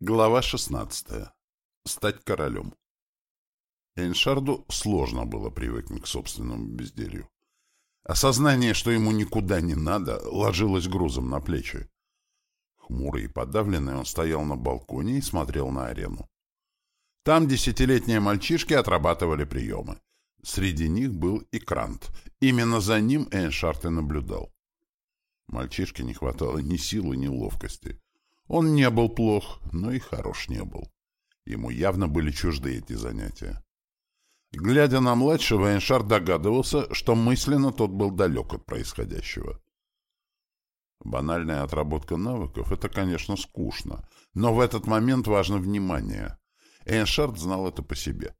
Глава 16. Стать королем. Эйншарду сложно было привыкнуть к собственному безделью. Осознание, что ему никуда не надо, ложилось грузом на плечи. Хмурый и подавленный он стоял на балконе и смотрел на арену. Там десятилетние мальчишки отрабатывали приемы. Среди них был и Крант. Именно за ним Эйншард и наблюдал. Мальчишке не хватало ни силы, ни ловкости. Он не был плох, но и хорош не был. Ему явно были чужды эти занятия. Глядя на младшего, Эншар догадывался, что мысленно тот был далек от происходящего. Банальная отработка навыков — это, конечно, скучно, но в этот момент важно внимание. Эйншард знал это по себе.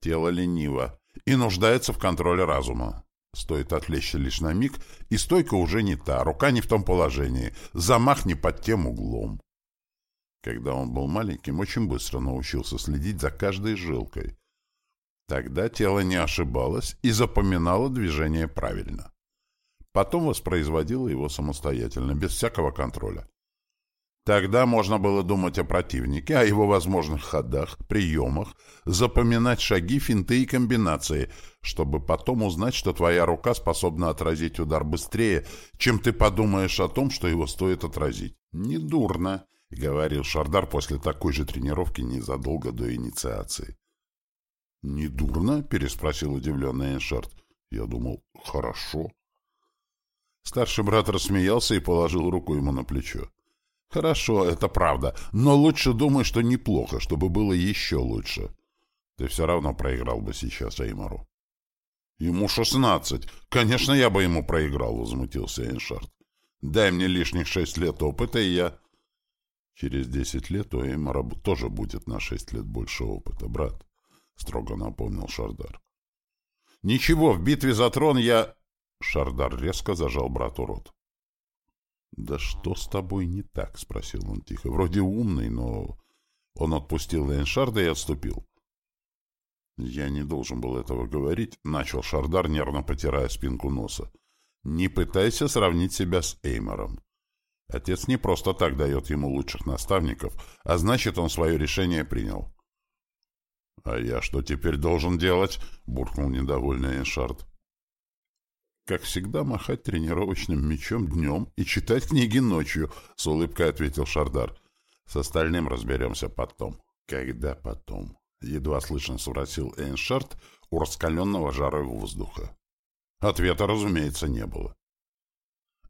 Тело лениво и нуждается в контроле разума. Стоит отвлечься лишь на миг, и стойка уже не та, рука не в том положении, замах не под тем углом. Когда он был маленьким, очень быстро научился следить за каждой жилкой. Тогда тело не ошибалось и запоминало движение правильно. Потом воспроизводило его самостоятельно, без всякого контроля. Тогда можно было думать о противнике, о его возможных ходах, приемах, запоминать шаги, финты и комбинации, чтобы потом узнать, что твоя рука способна отразить удар быстрее, чем ты подумаешь о том, что его стоит отразить. «Недурно», — говорил Шардар после такой же тренировки незадолго до инициации. «Недурно?» — переспросил удивленный Эншард. «Я думал, хорошо». Старший брат рассмеялся и положил руку ему на плечо. Хорошо, это правда, но лучше думай, что неплохо, чтобы было еще лучше. Ты все равно проиграл бы сейчас Эймору. Ему шестнадцать. Конечно, я бы ему проиграл, возмутился Эйншард. Дай мне лишних шесть лет опыта, и я... Через десять лет у Эймора тоже будет на шесть лет больше опыта, брат, — строго напомнил Шардар. Ничего, в битве за трон я... Шардар резко зажал брату рот. «Да что с тобой не так?» — спросил он тихо. «Вроде умный, но...» Он отпустил Эйншарда и отступил. «Я не должен был этого говорить», — начал Шардар, нервно потирая спинку носа. «Не пытайся сравнить себя с Эймором. Отец не просто так дает ему лучших наставников, а значит, он свое решение принял». «А я что теперь должен делать?» — буркнул недовольный Эйншард. «Как всегда, махать тренировочным мечом днем и читать книги ночью», — с улыбкой ответил Шардар. «С остальным разберемся потом». «Когда потом?» — едва слышно спросил Эйншард у раскаленного жарой воздуха. Ответа, разумеется, не было.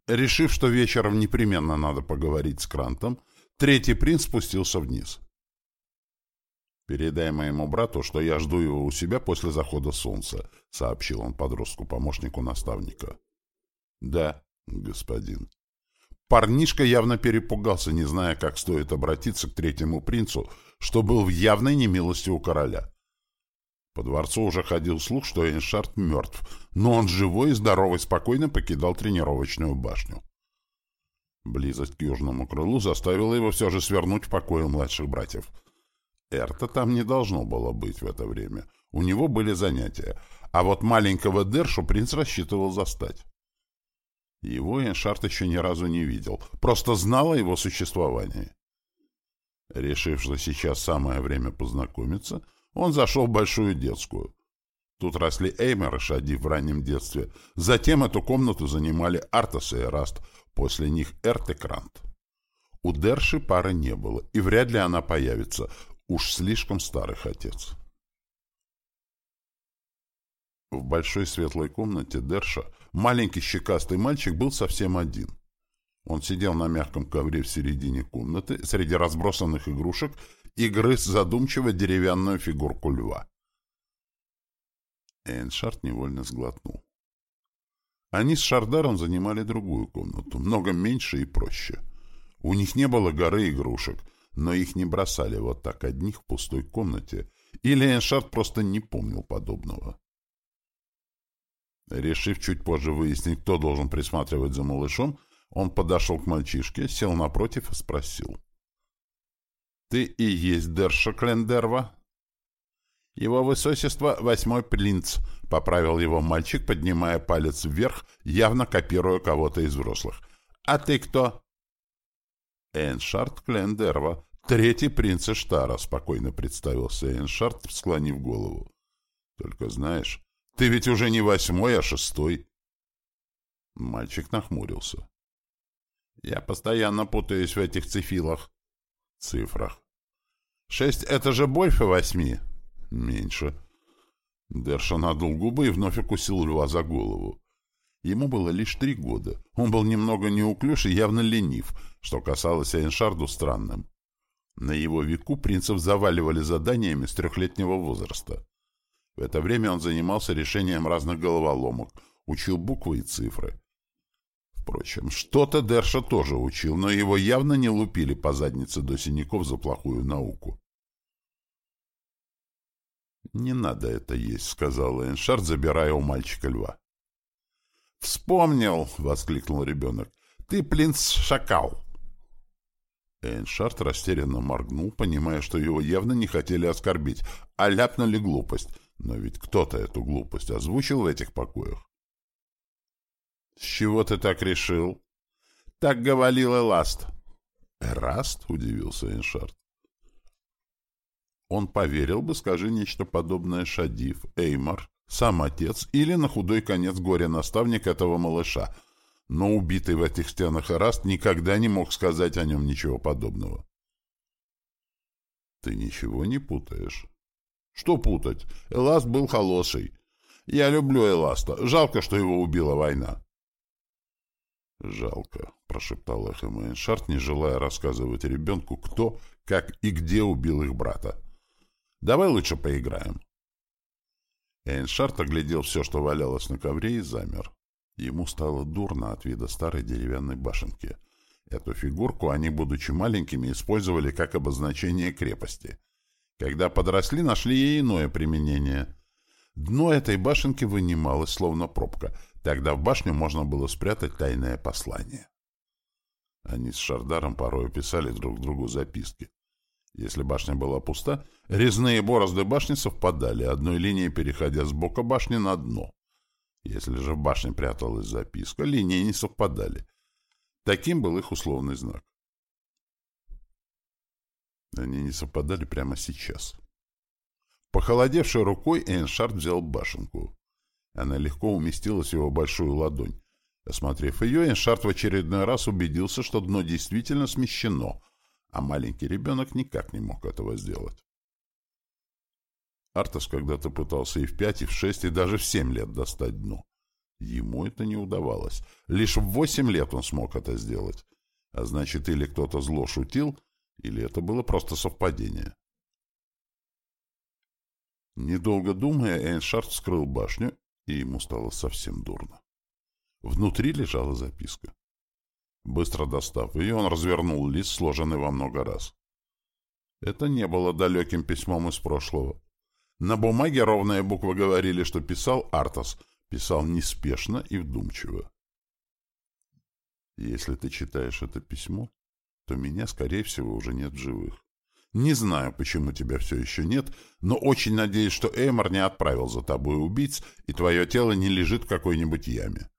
Решив, что вечером непременно надо поговорить с Крантом, третий принц спустился вниз. «Передай моему брату, что я жду его у себя после захода солнца», — сообщил он подростку-помощнику наставника. «Да, господин». Парнишка явно перепугался, не зная, как стоит обратиться к третьему принцу, что был в явной немилости у короля. По дворцу уже ходил слух, что Эйншард мертв, но он живой и здоровый спокойно покидал тренировочную башню. Близость к южному крылу заставила его все же свернуть в покое младших братьев — Эрта там не должно было быть в это время. У него были занятия. А вот маленького Дершу принц рассчитывал застать. Его Эншарт еще ни разу не видел. Просто знал о его существовании. Решив, что сейчас самое время познакомиться, он зашел в большую детскую. Тут росли Эймер и Шади в раннем детстве. Затем эту комнату занимали Артас и Эраст, после них Эрт и Крант. У Дерши пары не было, и вряд ли она появится. Уж слишком старых отец. В большой светлой комнате Дерша маленький щекастый мальчик был совсем один. Он сидел на мягком ковре в середине комнаты среди разбросанных игрушек и грыз задумчиво деревянную фигурку льва. Эйншард невольно сглотнул. Они с Шардаром занимали другую комнату, много меньше и проще. У них не было горы игрушек, но их не бросали вот так одних в пустой комнате, или Эншард просто не помнил подобного. Решив чуть позже выяснить, кто должен присматривать за малышом, он подошел к мальчишке, сел напротив и спросил. «Ты и есть Дерша Клендерва?» «Его высочество — восьмой принц», — поправил его мальчик, поднимая палец вверх, явно копируя кого-то из взрослых. «А ты кто?» Эншард Клендерва, Третий принц Эштара, спокойно представился Эйншард, склонив голову. Только знаешь, ты ведь уже не восьмой, а шестой. Мальчик нахмурился. Я постоянно путаюсь в этих цифилах. Цифрах. Шесть — это же больше восьми. Меньше. Дерша надул губы и вновь укусил льва за голову. Ему было лишь три года. Он был немного неуклюж и явно ленив, что касалось Эйншарду странным. На его веку принцев заваливали заданиями с трехлетнего возраста. В это время он занимался решением разных головоломок, учил буквы и цифры. Впрочем, что-то Дерша тоже учил, но его явно не лупили по заднице до синяков за плохую науку. «Не надо это есть», — сказал Эншард, забирая у мальчика льва. «Вспомнил!» — воскликнул ребенок. «Ты принц-шакал!» Эйншард растерянно моргнул, понимая, что его явно не хотели оскорбить, а ляпнули глупость. Но ведь кто-то эту глупость озвучил в этих покоях. — С чего ты так решил? — Так говорил Эласт. — Эраст? — удивился Эйншард. Он поверил бы, скажи нечто подобное Шадив, Эймар, сам отец или, на худой конец, горе-наставник этого малыша, но убитый в этих стенах Эраст никогда не мог сказать о нем ничего подобного. Ты ничего не путаешь. Что путать? Эласт был холосый. Я люблю Эласта. Жалко, что его убила война. Жалко, прошептал Эхо Мейншарт, не желая рассказывать ребенку, кто, как и где убил их брата. Давай лучше поиграем. Эйншарт оглядел все, что валялось на ковре, и замер. Ему стало дурно от вида старой деревянной башенки. Эту фигурку они, будучи маленькими, использовали как обозначение крепости. Когда подросли, нашли ей иное применение. Дно этой башенки вынималось, словно пробка. Тогда в башню можно было спрятать тайное послание. Они с Шардаром порой писали друг другу записки. Если башня была пуста, резные борозды башни совпадали, одной линией переходя с бока башни на дно. Если же в башне пряталась записка, линии не совпадали. Таким был их условный знак. Они не совпадали прямо сейчас. Похолодевшей рукой Эйншард взял башенку. Она легко уместилась в его большую ладонь. Осмотрев ее, Эйншард в очередной раз убедился, что дно действительно смещено, а маленький ребенок никак не мог этого сделать. Артас когда-то пытался и в пять, и в шесть, и даже в семь лет достать дно. Ему это не удавалось. Лишь в восемь лет он смог это сделать. А значит, или кто-то зло шутил, или это было просто совпадение. Недолго думая, Эйншард вскрыл башню, и ему стало совсем дурно. Внутри лежала записка. Быстро достав ее, он развернул лист, сложенный во много раз. Это не было далеким письмом из прошлого. На бумаге ровные буквы говорили, что писал Артас, писал неспешно и вдумчиво. Если ты читаешь это письмо, то меня, скорее всего, уже нет в живых. Не знаю, почему тебя все еще нет, но очень надеюсь, что Эймор не отправил за тобой убийц, и твое тело не лежит в какой-нибудь яме.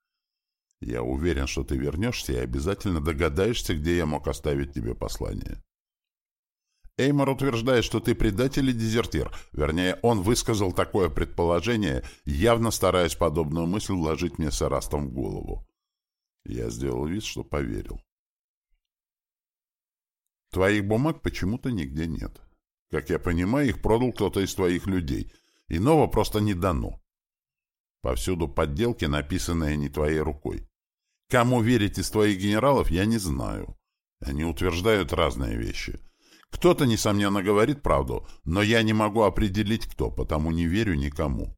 Я уверен, что ты вернешься и обязательно догадаешься, где я мог оставить тебе послание. Эймор утверждает, что ты предатель и дезертир. Вернее, он высказал такое предположение, явно стараясь подобную мысль вложить мне с Эрастом в голову. Я сделал вид, что поверил. Твоих бумаг почему-то нигде нет. Как я понимаю, их продал кто-то из твоих людей. Иного просто не дано. Повсюду подделки, написанные не твоей рукой. Кому верить из твоих генералов, я не знаю. Они утверждают разные вещи — кто-то, несомненно, говорит правду, но я не могу определить, кто, потому не верю никому.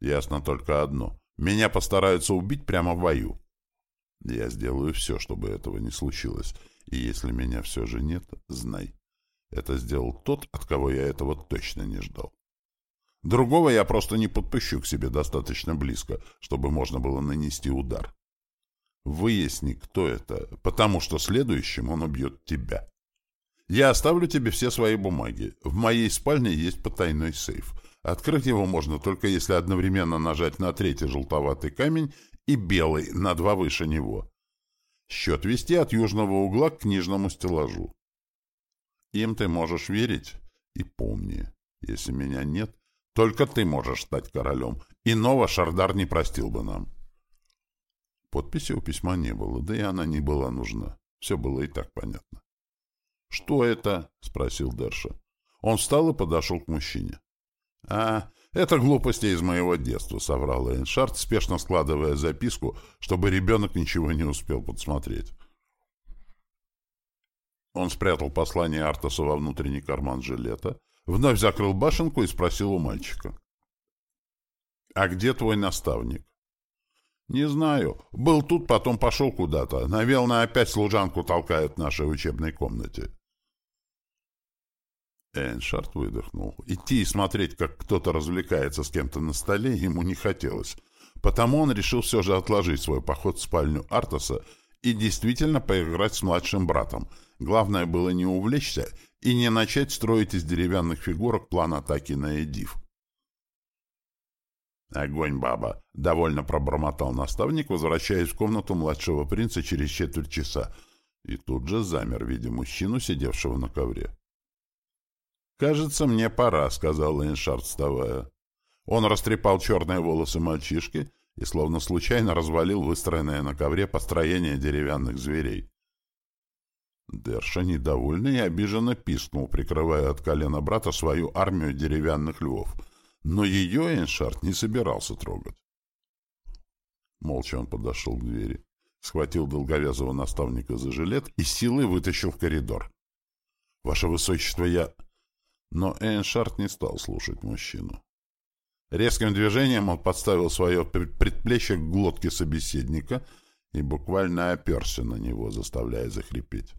Ясно только одно. Меня постараются убить прямо в бою. Я сделаю все, чтобы этого не случилось. И если меня все же нет, знай. Это сделал тот, от кого я этого точно не ждал. Другого я просто не подпущу к себе достаточно близко, чтобы можно было нанести удар. Выясни, кто это, потому что следующим он убьет тебя. Я оставлю тебе все свои бумаги. В моей спальне есть потайной сейф. Открыть его можно только если одновременно нажать на третий желтоватый камень и белый на два выше него. Счет вести от южного угла к книжному стеллажу. Им ты можешь верить. И помни, если меня нет, только ты можешь стать королем. Иного Шардар не простил бы нам. Подписи у письма не было, да и она не была нужна. Все было и так понятно. — Что это? — спросил Дерша. Он встал и подошел к мужчине. — А, это глупости из моего детства, — соврал Эйншард, спешно складывая записку, чтобы ребенок ничего не успел подсмотреть. Он спрятал послание Артаса во внутренний карман жилета, вновь закрыл башенку и спросил у мальчика. — А где твой наставник? — Не знаю. Был тут, потом пошел куда-то. Наверное, опять служанку толкают в нашей учебной комнате. Эйншард выдохнул. Идти и смотреть, как кто-то развлекается с кем-то на столе, ему не хотелось. Потому он решил все же отложить свой поход в спальню Артаса и действительно поиграть с младшим братом. Главное было не увлечься и не начать строить из деревянных фигурок план атаки на Эдив. «Огонь, баба!» — довольно пробормотал наставник, возвращаясь в комнату младшего принца через четверть часа, и тут же замер, видя мужчину, сидевшего на ковре. «Кажется, мне пора», — сказал Лейншард, вставая. Он растрепал черные волосы мальчишки и словно случайно развалил выстроенное на ковре построение деревянных зверей. Дерша, недовольный и обиженно пискнул, прикрывая от колена брата свою армию деревянных львов. Но ее Эйншард не собирался трогать. Молча он подошел к двери, схватил долговязого наставника за жилет и силой вытащил в коридор. — Ваше Высочество, я... Но Эйншард не стал слушать мужчину. Резким движением он подставил свое предплечье к глотке собеседника и буквально оперся на него, заставляя захрипеть.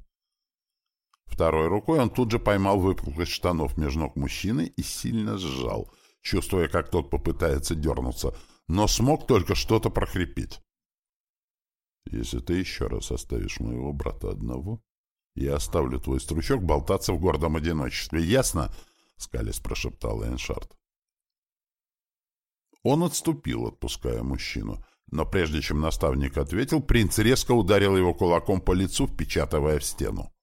Второй рукой он тут же поймал выпуклость штанов между ног мужчины и сильно сжал, чувствуя, как тот попытается дернуться, но смог только что-то прохрипеть. «Если ты еще раз оставишь моего брата одного, я оставлю твой стручок болтаться в гордом одиночестве. Ясно? — скалясь прошептал Эншард. Он отступил, отпуская мужчину. Но прежде чем наставник ответил, принц резко ударил его кулаком по лицу, впечатывая в стену.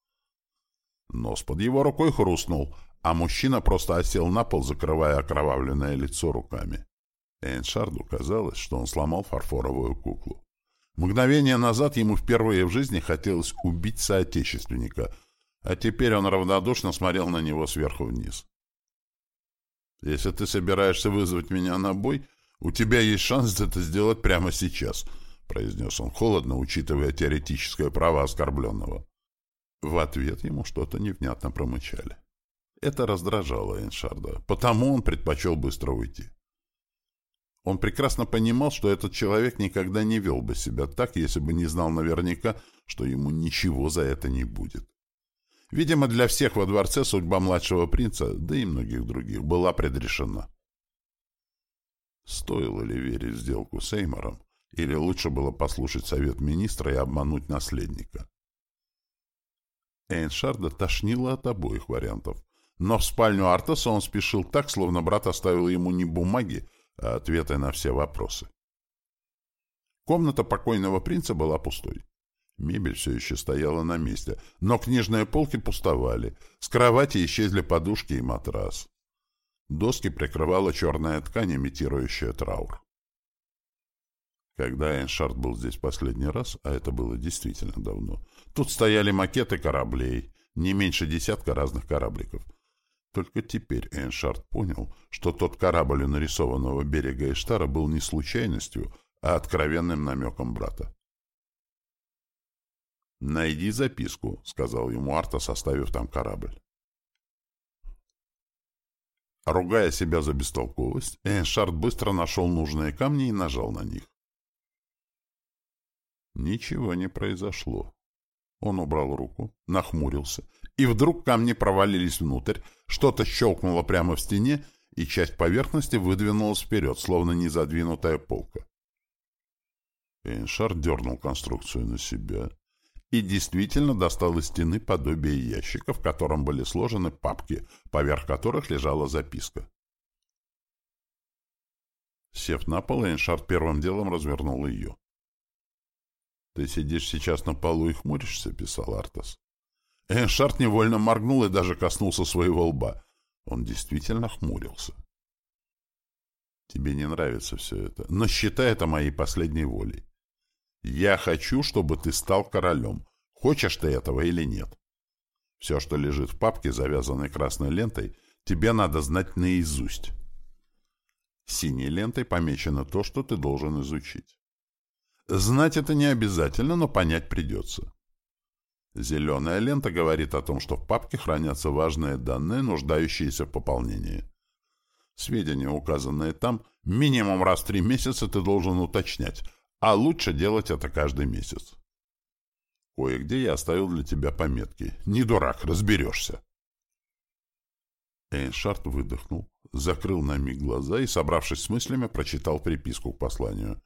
Нос под его рукой хрустнул, а мужчина просто осел на пол, закрывая окровавленное лицо руками. Эйншарду казалось, что он сломал фарфоровую куклу. Мгновение назад ему впервые в жизни хотелось убить соотечественника, а теперь он равнодушно смотрел на него сверху вниз. «Если ты собираешься вызвать меня на бой, у тебя есть шанс это сделать прямо сейчас», — произнес он холодно, учитывая теоретическое право оскорбленного. В ответ ему что-то невнятно промычали. Это раздражало Эншарда, потому он предпочел быстро уйти. Он прекрасно понимал, что этот человек никогда не вел бы себя так, если бы не знал наверняка, что ему ничего за это не будет. Видимо, для всех во дворце судьба младшего принца, да и многих других, была предрешена. Стоило ли верить в сделку с Эймором, или лучше было послушать совет министра и обмануть наследника? Эйншарда тошнило от обоих вариантов, но в спальню Артаса он спешил так, словно брат оставил ему не бумаги, ответы на все вопросы. Комната покойного принца была пустой. Мебель все еще стояла на месте, но книжные полки пустовали, с кровати исчезли подушки и матрас. Доски прикрывала черная ткань, имитирующая траур. Когда Эйншард был здесь последний раз, а это было действительно давно, тут стояли макеты кораблей, не меньше десятка разных корабликов — только теперь Эйншард понял, что тот корабль у нарисованного берега Эштара был не случайностью, а откровенным намеком брата. «Найди записку», — сказал ему Арта, составив там корабль. Ругая себя за бестолковость, Эйншард быстро нашел нужные камни и нажал на них. Ничего не произошло. Он убрал руку, нахмурился, и вдруг камни провалились внутрь, что-то щелкнуло прямо в стене, и часть поверхности выдвинулась вперед, словно незадвинутая полка. Эйншар дернул конструкцию на себя и действительно достал из стены подобие ящика, в котором были сложены папки, поверх которых лежала записка. Сев на пол, Эйншард первым делом развернул ее. «Ты сидишь сейчас на полу и хмуришься», — писал Артас. Эйншард невольно моргнул и даже коснулся своего лба. Он действительно хмурился. Тебе не нравится все это, но считай это моей последней волей. Я хочу, чтобы ты стал королем. Хочешь ты этого или нет? Все, что лежит в папке, завязанной красной лентой, тебе надо знать наизусть. Синей лентой помечено то, что ты должен изучить. Знать это не обязательно, но понять придется. Зеленая лента говорит о том, что в папке хранятся важные данные, нуждающиеся в пополнении. Сведения, указанные там, минимум раз в три месяца ты должен уточнять, а лучше делать это каждый месяц. Кое-где я оставил для тебя пометки. Не дурак, разберешься. Эйншард выдохнул, закрыл на миг глаза и, собравшись с мыслями, прочитал приписку к посланию.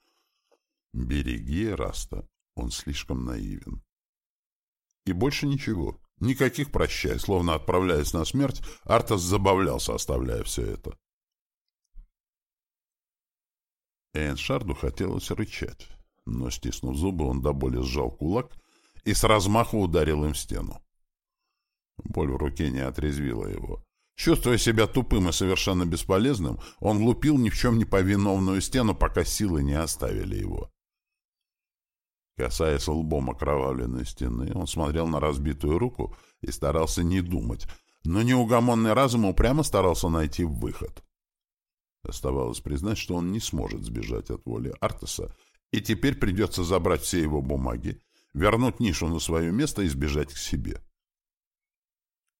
«Береги Раста, он слишком наивен». И больше ничего. Никаких прощай, словно отправляясь на смерть, Артас забавлялся, оставляя все это. Эйншарду хотелось рычать, но, стиснув зубы, он до боли сжал кулак и с размаху ударил им в стену. Боль в руке не отрезвила его. Чувствуя себя тупым и совершенно бесполезным, он лупил ни в чем не повиновную стену, пока силы не оставили его. Касаясь лбом окровавленной стены, он смотрел на разбитую руку и старался не думать, но неугомонный разум упрямо старался найти выход. Оставалось признать, что он не сможет сбежать от воли Артеса, и теперь придется забрать все его бумаги, вернуть нишу на свое место и сбежать к себе.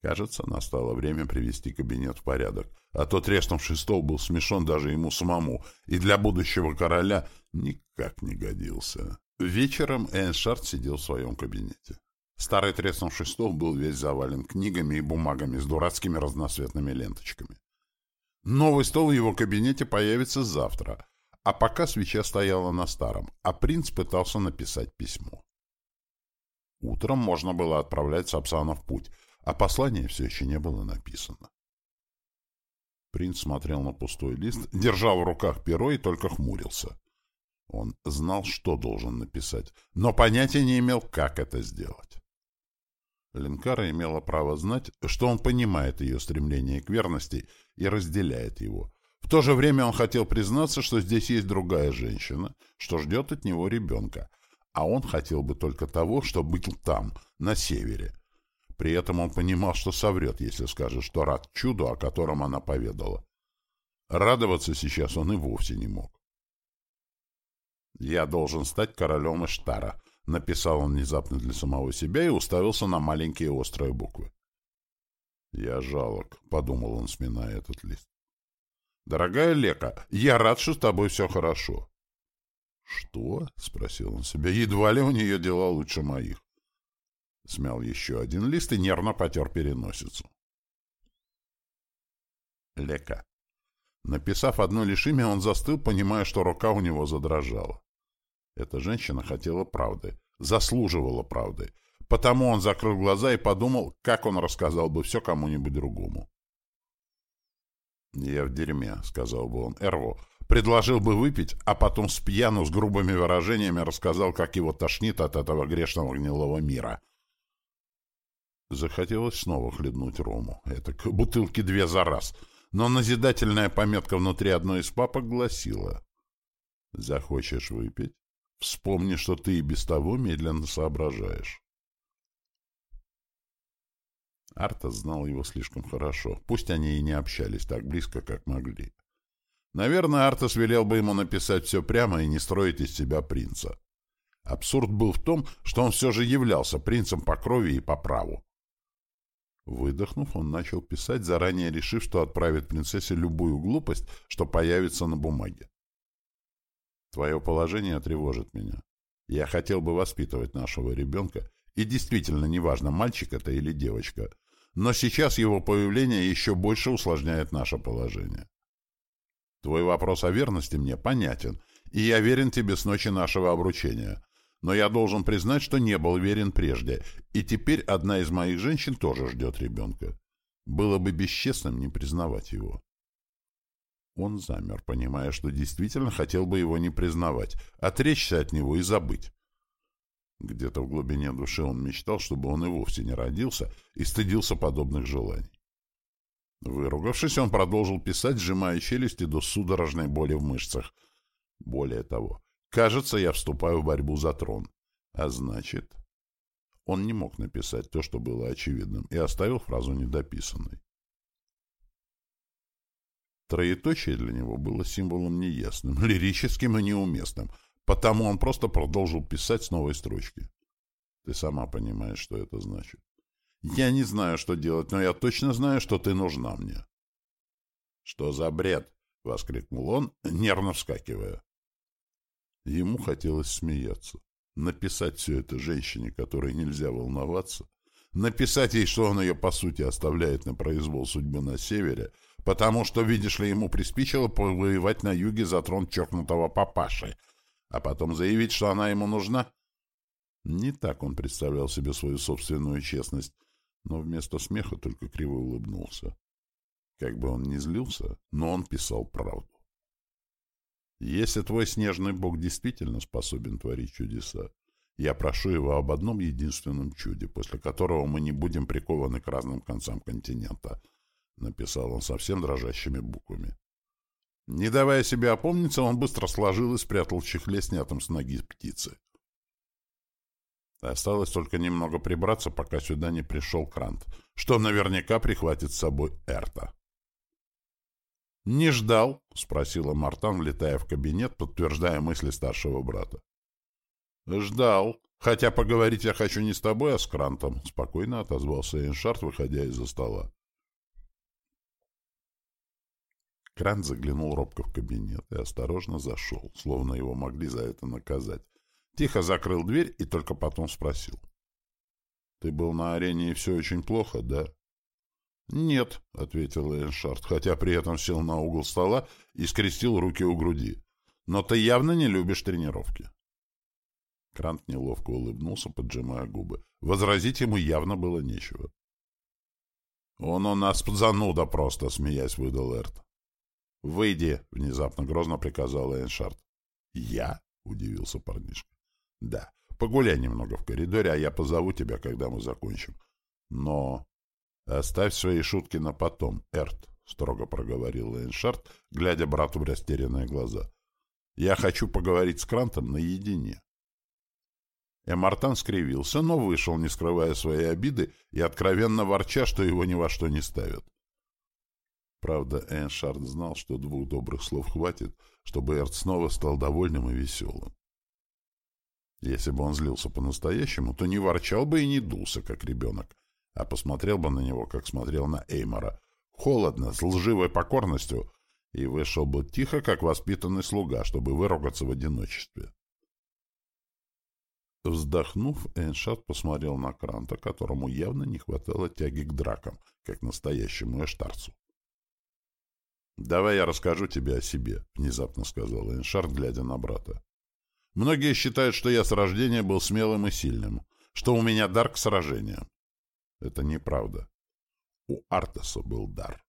Кажется, настало время привести кабинет в порядок, а тот треснувший стол был смешон даже ему самому, и для будущего короля никак не годился. Вечером Эйншард сидел в своем кабинете. Старый треснувший стол был весь завален книгами и бумагами с дурацкими разноцветными ленточками. Новый стол в его кабинете появится завтра, а пока свеча стояла на старом, а принц пытался написать письмо. Утром можно было отправлять Сапсана в путь, а послание все еще не было написано. Принц смотрел на пустой лист, держал в руках перо и только хмурился. Он знал, что должен написать, но понятия не имел, как это сделать. Ленкара имела право знать, что он понимает ее стремление к верности и разделяет его. В то же время он хотел признаться, что здесь есть другая женщина, что ждет от него ребенка, а он хотел бы только того, чтобы быть там, на севере. При этом он понимал, что соврет, если скажет, что рад чуду, о котором она поведала. Радоваться сейчас он и вовсе не мог. «Я должен стать королем Иштара», — написал он внезапно для самого себя и уставился на маленькие острые буквы. «Я жалок», — подумал он, сминая этот лист. «Дорогая Лека, я рад, что с тобой все хорошо». «Что?» — спросил он себя. «Едва ли у нее дела лучше моих». Смял еще один лист и нервно потер переносицу. Лека. Написав одно лишь имя, он застыл, понимая, что рука у него задрожала. Эта женщина хотела правды, заслуживала правды. Потому он закрыл глаза и подумал, как он рассказал бы все кому-нибудь другому. «Я в дерьме», — сказал бы он Эрву, предложил бы выпить, а потом с пьяну, с грубыми выражениями рассказал, как его тошнит от этого грешного гнилого мира. Захотелось снова хлебнуть рому. Это к бутылке две за раз. Но назидательная пометка внутри одной из папок гласила «Захочешь выпить? Вспомни, что ты и без того медленно соображаешь. Арта знал его слишком хорошо, пусть они и не общались так близко, как могли. Наверное, Артас велел бы ему написать все прямо и не строить из себя принца. Абсурд был в том, что он все же являлся принцем по крови и по праву. Выдохнув, он начал писать, заранее решив, что отправит принцессе любую глупость, что появится на бумаге. Твое положение тревожит меня. Я хотел бы воспитывать нашего ребенка, и действительно неважно, мальчик это или девочка, но сейчас его появление еще больше усложняет наше положение. Твой вопрос о верности мне понятен, и я верен тебе с ночи нашего обручения, но я должен признать, что не был верен прежде, и теперь одна из моих женщин тоже ждет ребенка. Было бы бесчестным не признавать его. Он замер, понимая, что действительно хотел бы его не признавать, отречься от него и забыть. Где-то в глубине души он мечтал, чтобы он и вовсе не родился, и стыдился подобных желаний. Выругавшись, он продолжил писать, сжимая челюсти до судорожной боли в мышцах. Более того, кажется, я вступаю в борьбу за трон. А значит... Он не мог написать то, что было очевидным, и оставил фразу недописанной. Троеточие для него было символом неясным, лирическим и неуместным, потому он просто продолжил писать с новой строчки. Ты сама понимаешь, что это значит. Я не знаю, что делать, но я точно знаю, что ты нужна мне. — Что за бред? — воскликнул он, нервно вскакивая. Ему хотелось смеяться. Написать все это женщине, которой нельзя волноваться. Написать ей, что он ее, по сути, оставляет на произвол судьбы на севере, потому что, видишь ли, ему приспичило повоевать на юге за трон чокнутого папаши, а потом заявить, что она ему нужна? Не так он представлял себе свою собственную честность, но вместо смеха только криво улыбнулся. Как бы он ни злился, но он писал правду. Если твой снежный бог действительно способен творить чудеса, я прошу его об одном единственном чуде, после которого мы не будем прикованы к разным концам континента, — написал он совсем дрожащими буквами. Не давая себе опомниться, он быстро сложил и спрятал в чехле, снятом с ноги птицы. Осталось только немного прибраться, пока сюда не пришел Крант, что наверняка прихватит с собой Эрта. «Не ждал?» — спросила Мартан, влетая в кабинет, подтверждая мысли старшего брата. «Ждал. Хотя поговорить я хочу не с тобой, а с Крантом», — спокойно отозвался Эйншард, выходя из-за стола. Крант заглянул робко в кабинет и осторожно зашел, словно его могли за это наказать. Тихо закрыл дверь и только потом спросил. «Ты был на арене и все очень плохо, да?» «Нет», — ответил Эйншард, хотя при этом сел на угол стола и скрестил руки у груди. «Но ты явно не любишь тренировки». Крант неловко улыбнулся, поджимая губы. Возразить ему явно было нечего. «Он у нас зануда просто», — смеясь выдал Эрт. «Выйди», — внезапно грозно приказал Эйншард. «Я?» — удивился парнишка. «Да, погуляй немного в коридоре, а я позову тебя, когда мы закончим. Но «Оставь свои шутки на потом, Эрт», — строго проговорил Эйншард, глядя брату в растерянные глаза. «Я хочу поговорить с Крантом наедине». Эмартан скривился, но вышел, не скрывая своей обиды и откровенно ворча, что его ни во что не ставят. Правда, Эйншард знал, что двух добрых слов хватит, чтобы Эрт снова стал довольным и веселым. Если бы он злился по-настоящему, то не ворчал бы и не дулся, как ребенок, а посмотрел бы на него, как смотрел на Эймора, холодно, с лживой покорностью, и вышел бы тихо, как воспитанный слуга, чтобы выругаться в одиночестве. Вздохнув, Эйншат посмотрел на Кранта, которому явно не хватало тяги к дракам, как настоящему эштарцу. «Давай я расскажу тебе о себе», — внезапно сказал Эйншард, глядя на брата. «Многие считают, что я с рождения был смелым и сильным, что у меня дар к сражениям. Это неправда. У Артаса был дар.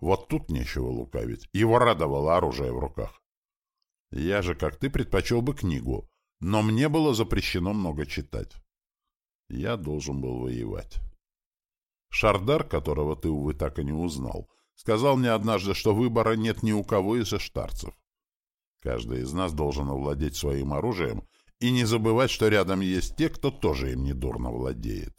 Вот тут нечего лукавить. Его радовало оружие в руках. Я же, как ты, предпочел бы книгу, но мне было запрещено много читать. Я должен был воевать. Шардар, которого ты, увы, так и не узнал, сказал мне однажды, что выбора нет ни у кого из эштарцев. Каждый из нас должен овладеть своим оружием и не забывать, что рядом есть те, кто тоже им недурно владеет.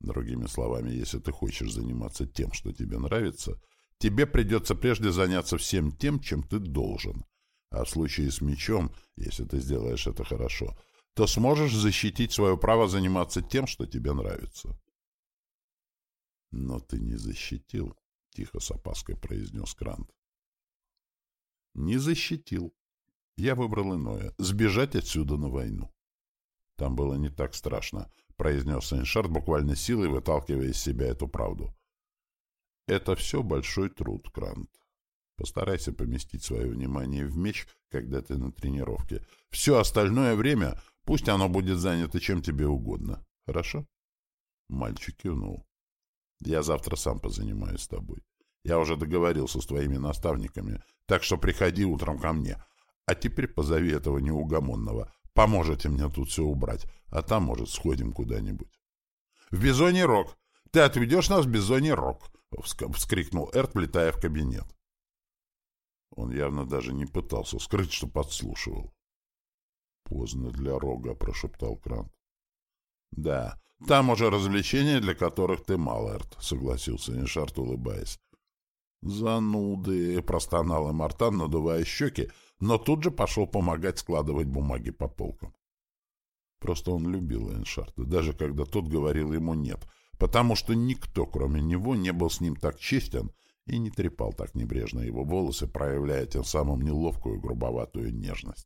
Другими словами, если ты хочешь заниматься тем, что тебе нравится, тебе придется прежде заняться всем тем, чем ты должен. А в случае с мечом, если ты сделаешь это хорошо, то сможешь защитить свое право заниматься тем, что тебе нравится. Но ты не защитил, — тихо с опаской произнес Крант. Не защитил. Я выбрал иное — сбежать отсюда на войну. Там было не так страшно, — произнес Эйншард, буквально силой выталкивая из себя эту правду. «Это все большой труд, Крант. Постарайся поместить свое внимание в меч, когда ты на тренировке. Все остальное время пусть оно будет занято чем тебе угодно. Хорошо?» Мальчик кивнул. «Я завтра сам позанимаюсь с тобой. Я уже договорился с твоими наставниками, так что приходи утром ко мне. А теперь позови этого неугомонного. Поможете мне тут все убрать, а там, может, сходим куда-нибудь. — В Бизоний Рог! Ты отведешь нас в Бизоний Рог! — вскрикнул Эрт, влетая в кабинет. Он явно даже не пытался скрыть, что подслушивал. — Поздно для Рога, — прошептал Крант. — Да, там уже развлечения, для которых ты мал, Эрт, — согласился Иншарт, улыбаясь. — Зануды, — простонал Эмартан, надувая щеки, но тут же пошел помогать складывать бумаги по полкам. Просто он любил Эншарта, даже когда тот говорил ему «нет», потому что никто, кроме него, не был с ним так честен и не трепал так небрежно его волосы, проявляя тем самым неловкую грубоватую нежность.